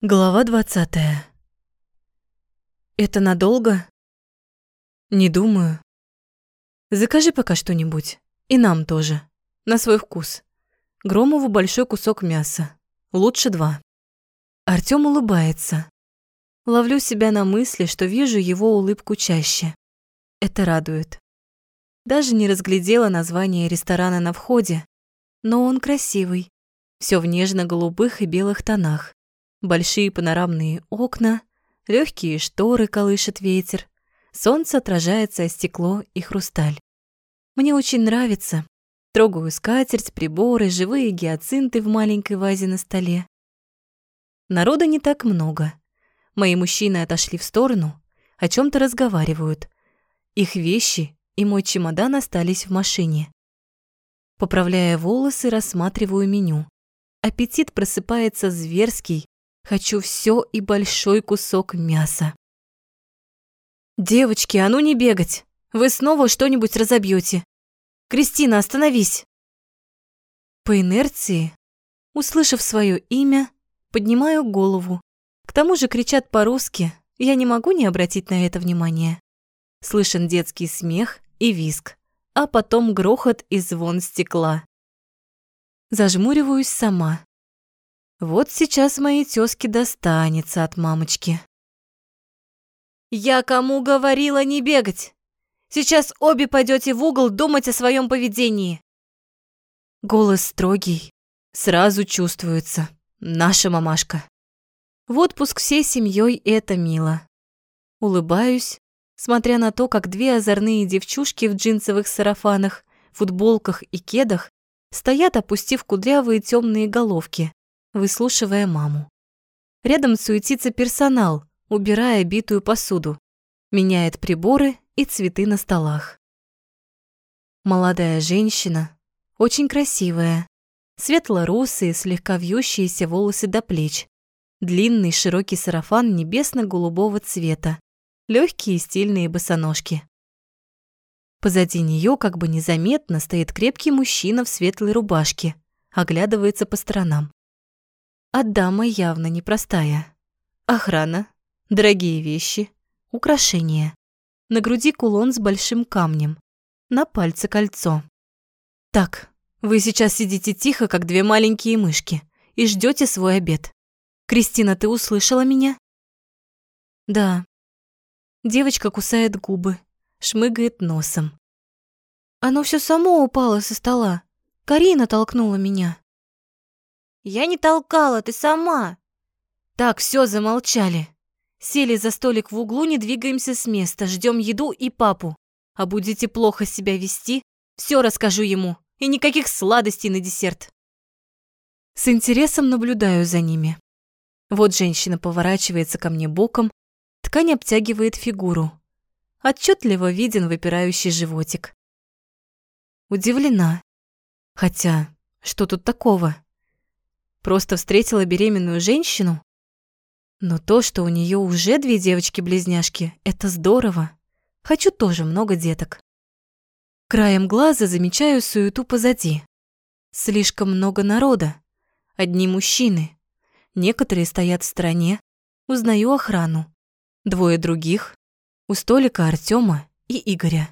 Глава двадцатая. Это надолго? Не думаю. Закажи пока что-нибудь. И нам тоже. На свой вкус. Громову большой кусок мяса. Лучше два. Артём улыбается. Ловлю себя на мысли, что вижу его улыбку чаще. Это радует. Даже не разглядела название ресторана на входе, но он красивый. Всё в нежно-голубых и белых тонах. Большие панорамные окна, легкие шторы колышет ветер, солнце отражается о стекло и хрусталь. Мне очень нравится. Трогаю скатерть, приборы, живые гиацинты в маленькой вазе на столе. Народа не так много. Мои мужчины отошли в сторону, о чем то разговаривают. Их вещи и мой чемодан остались в машине. Поправляя волосы, рассматриваю меню. Аппетит просыпается зверский, Хочу все и большой кусок мяса. Девочки, а ну не бегать. Вы снова что-нибудь разобьете. Кристина, остановись. По инерции, услышав свое имя, поднимаю голову. К тому же кричат по-русски, я не могу не обратить на это внимание. Слышен детский смех и визг, а потом грохот и звон стекла. Зажмуриваюсь сама. Вот сейчас моей тёзке достанется от мамочки. «Я кому говорила не бегать? Сейчас обе пойдете в угол думать о своем поведении». Голос строгий, сразу чувствуется. Наша мамашка. В отпуск всей семьей это мило. Улыбаюсь, смотря на то, как две озорные девчушки в джинсовых сарафанах, футболках и кедах стоят, опустив кудрявые темные головки выслушивая маму. Рядом суетится персонал, убирая битую посуду, меняет приборы и цветы на столах. Молодая женщина, очень красивая, светло-русые, слегка вьющиеся волосы до плеч, длинный широкий сарафан небесно-голубого цвета, легкие стильные босоножки. Позади нее, как бы незаметно, стоит крепкий мужчина в светлой рубашке, оглядывается по сторонам. А дама явно непростая. Охрана, дорогие вещи, украшения. На груди кулон с большим камнем. На пальце кольцо. Так, вы сейчас сидите тихо, как две маленькие мышки, и ждете свой обед. Кристина, ты услышала меня? Да. Девочка кусает губы, шмыгает носом. Оно все само упало со стола. Карина толкнула меня. Я не толкала, ты сама. Так, все, замолчали. Сели за столик в углу, не двигаемся с места, ждем еду и папу. А будете плохо себя вести, все расскажу ему. И никаких сладостей на десерт. С интересом наблюдаю за ними. Вот женщина поворачивается ко мне боком, ткань обтягивает фигуру. Отчетливо виден выпирающий животик. Удивлена. Хотя, что тут такого? Просто встретила беременную женщину? Но то, что у нее уже две девочки-близняшки, это здорово. Хочу тоже много деток. Краем глаза замечаю суету позади. Слишком много народа. Одни мужчины. Некоторые стоят в стороне. Узнаю охрану. Двое других. У столика Артема и Игоря.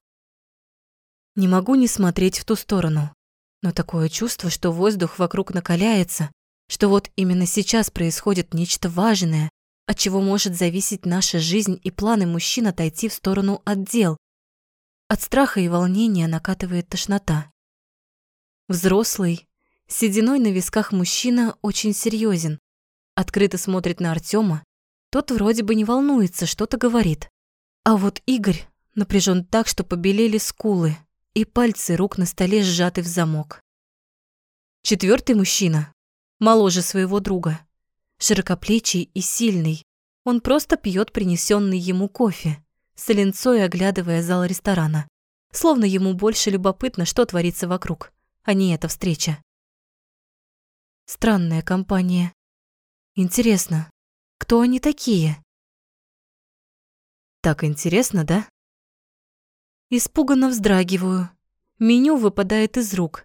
Не могу не смотреть в ту сторону. Но такое чувство, что воздух вокруг накаляется, что вот именно сейчас происходит нечто важное, от чего может зависеть наша жизнь и планы мужчин отойти в сторону от дел. От страха и волнения накатывает тошнота. Взрослый, с сединой на висках мужчина очень серьезен, открыто смотрит на Артема. Тот вроде бы не волнуется, что-то говорит. А вот Игорь напряжен так, что побелели скулы, и пальцы рук на столе сжаты в замок. Четвертый мужчина, моложе своего друга. Широкоплечий и сильный. Он просто пьет принесенный ему кофе, с ленцой оглядывая зал ресторана. Словно ему больше любопытно, что творится вокруг, а не эта встреча. Странная компания. Интересно, кто они такие? Так интересно, да? Испуганно вздрагиваю. Меню выпадает из рук.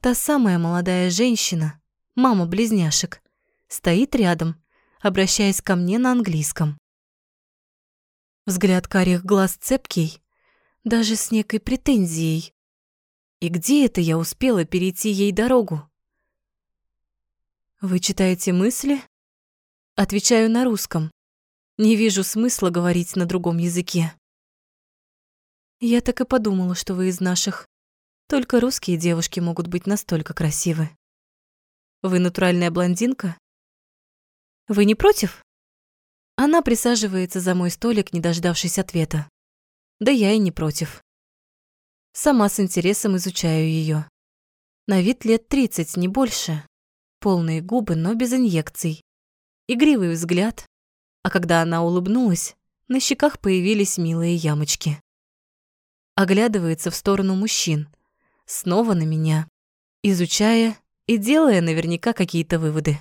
Та самая молодая женщина, мама близняшек, стоит рядом, обращаясь ко мне на английском. Взгляд карих глаз цепкий, даже с некой претензией. И где это я успела перейти ей дорогу? «Вы читаете мысли?» Отвечаю на русском. Не вижу смысла говорить на другом языке. Я так и подумала, что вы из наших. Только русские девушки могут быть настолько красивы. Вы натуральная блондинка? Вы не против? Она присаживается за мой столик, не дождавшись ответа. Да я и не против. Сама с интересом изучаю ее. На вид лет тридцать, не больше. Полные губы, но без инъекций. Игривый взгляд. А когда она улыбнулась, на щеках появились милые ямочки. Оглядывается в сторону мужчин. Снова на меня. Изучая и делая наверняка какие-то выводы.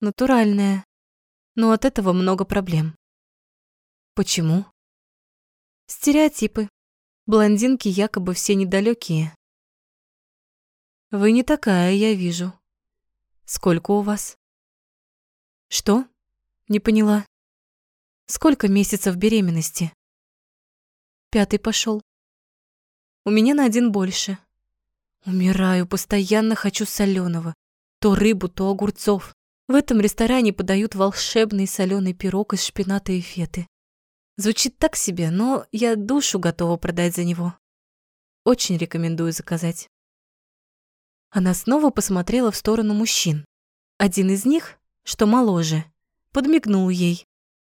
Натуральная. Но от этого много проблем. Почему? Стереотипы. Блондинки якобы все недалекие. Вы не такая, я вижу. Сколько у вас? Что? Не поняла. Сколько месяцев беременности? Пятый пошел. У меня на один больше. Умираю, постоянно хочу соленого. То рыбу, то огурцов. В этом ресторане подают волшебный соленый пирог из шпината и феты. Звучит так себе, но я душу готова продать за него. Очень рекомендую заказать. Она снова посмотрела в сторону мужчин. Один из них, что моложе, подмигнул ей,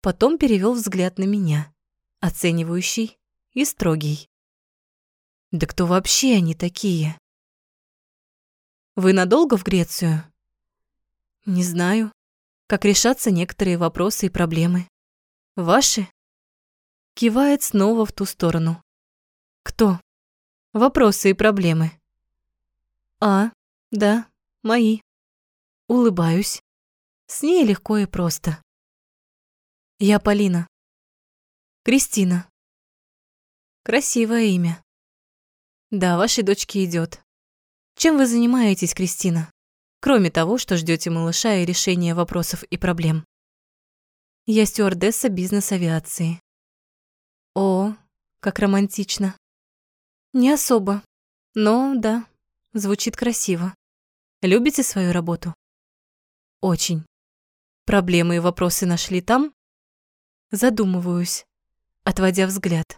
потом перевел взгляд на меня, оценивающий и строгий. Да кто вообще они такие? Вы надолго в Грецию? Не знаю. Как решаться некоторые вопросы и проблемы. Ваши? Кивает снова в ту сторону. Кто? Вопросы и проблемы. А, да, мои. Улыбаюсь. С ней легко и просто. Я Полина. Кристина. Красивое имя. Да, вашей дочке идет. Чем вы занимаетесь, Кристина? кроме того, что ждете малыша и решения вопросов и проблем. Я стюардесса бизнес-авиации. О, как романтично. Не особо, но да, звучит красиво. Любите свою работу? Очень. Проблемы и вопросы нашли там? Задумываюсь, отводя взгляд.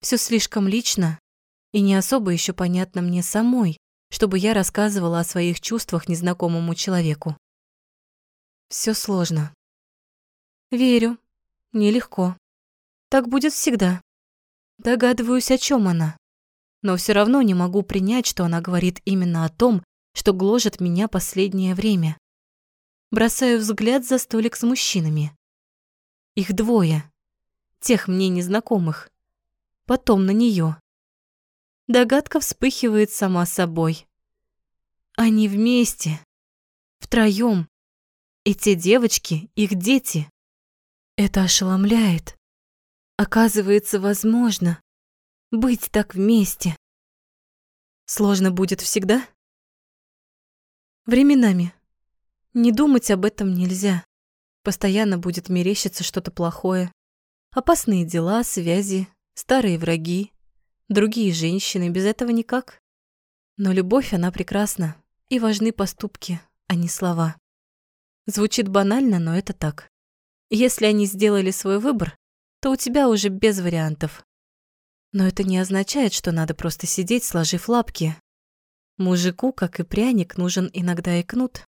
Все слишком лично и не особо еще понятно мне самой, чтобы я рассказывала о своих чувствах незнакомому человеку. Все сложно. Верю. Нелегко. Так будет всегда. Догадываюсь, о чем она. Но все равно не могу принять, что она говорит именно о том, что гложет меня последнее время. Бросаю взгляд за столик с мужчинами. Их двое. Тех мне незнакомых. Потом на нее. Догадка вспыхивает сама собой. Они вместе, втроем. И те девочки, их дети. Это ошеломляет. Оказывается, возможно быть так вместе. Сложно будет всегда? Временами. Не думать об этом нельзя. Постоянно будет мерещиться что-то плохое. Опасные дела, связи, старые враги, Другие женщины без этого никак. Но любовь, она прекрасна, и важны поступки, а не слова. Звучит банально, но это так. Если они сделали свой выбор, то у тебя уже без вариантов. Но это не означает, что надо просто сидеть, сложив лапки. Мужику, как и пряник, нужен иногда и кнут.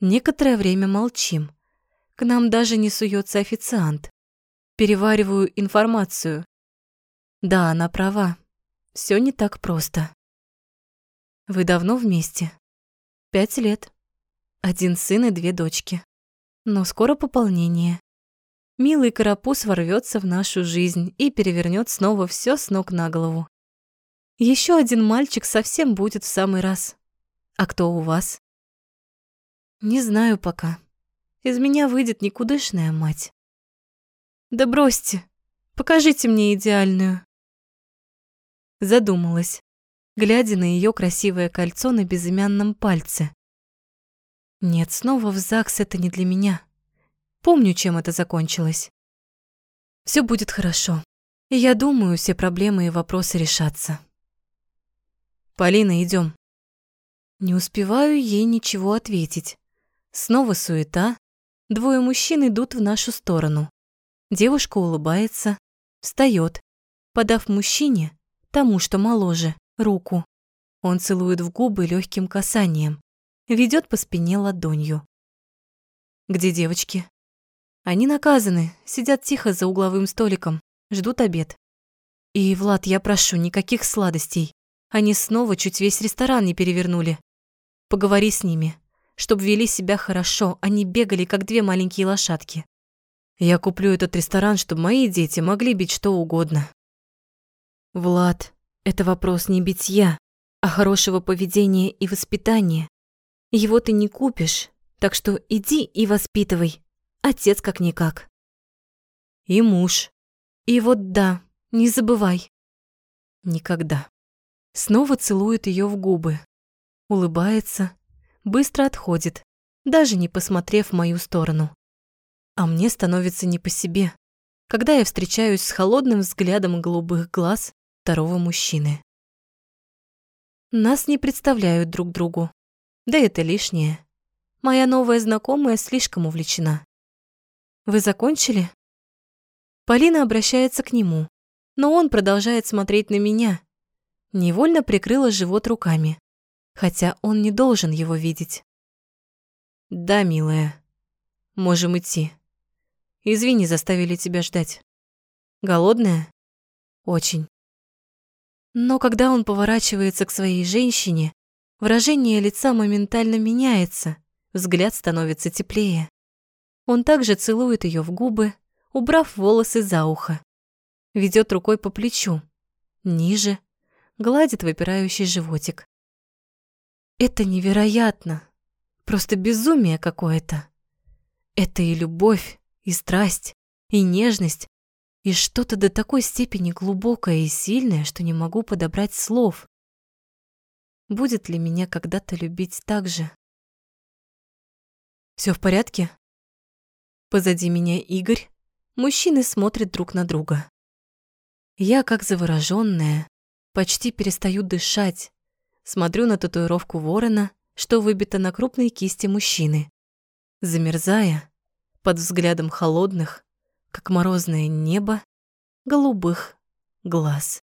Некоторое время молчим. К нам даже не суется официант. Перевариваю информацию, да, она права. Все не так просто. Вы давно вместе? Пять лет. Один сын и две дочки. Но скоро пополнение. Милый карапуз ворвется в нашу жизнь и перевернет снова все с ног на голову. Еще один мальчик совсем будет в самый раз. А кто у вас? Не знаю пока. Из меня выйдет никудышная мать. Да бросьте, покажите мне идеальную. Задумалась, глядя на ее красивое кольцо на безымянном пальце. Нет, снова в ЗАГС это не для меня. Помню, чем это закончилось. Все будет хорошо. И я думаю, все проблемы и вопросы решатся. Полина, идем. Не успеваю ей ничего ответить. Снова суета. Двое мужчин идут в нашу сторону. Девушка улыбается, встает, подав мужчине, тому, что моложе, руку. Он целует в губы легким касанием, ведет по спине ладонью. Где девочки? Они наказаны, сидят тихо за угловым столиком, ждут обед. И, Влад, я прошу, никаких сладостей. Они снова чуть весь ресторан не перевернули. Поговори с ними, чтобы вели себя хорошо, не бегали, как две маленькие лошадки. Я куплю этот ресторан, чтобы мои дети могли бить что угодно. Влад, это вопрос не битья, а хорошего поведения и воспитания. Его ты не купишь, так что иди и воспитывай. Отец как-никак. И муж. И вот да, не забывай. Никогда. Снова целует ее в губы улыбается, быстро отходит, даже не посмотрев в мою сторону. А мне становится не по себе, когда я встречаюсь с холодным взглядом голубых глаз второго мужчины. Нас не представляют друг другу. Да это лишнее. Моя новая знакомая слишком увлечена. Вы закончили? Полина обращается к нему, но он продолжает смотреть на меня. Невольно прикрыла живот руками хотя он не должен его видеть. «Да, милая, можем идти. Извини, заставили тебя ждать. Голодная? Очень». Но когда он поворачивается к своей женщине, выражение лица моментально меняется, взгляд становится теплее. Он также целует ее в губы, убрав волосы за ухо. Ведет рукой по плечу, ниже, гладит выпирающий животик. Это невероятно. Просто безумие какое-то. Это и любовь, и страсть, и нежность, и что-то до такой степени глубокое и сильное, что не могу подобрать слов. Будет ли меня когда-то любить так же? Все в порядке? Позади меня Игорь. Мужчины смотрят друг на друга. Я, как заворожённая, почти перестаю дышать, Смотрю на татуировку ворона, что выбито на крупной кисти мужчины. Замерзая, под взглядом холодных, как морозное небо, голубых глаз.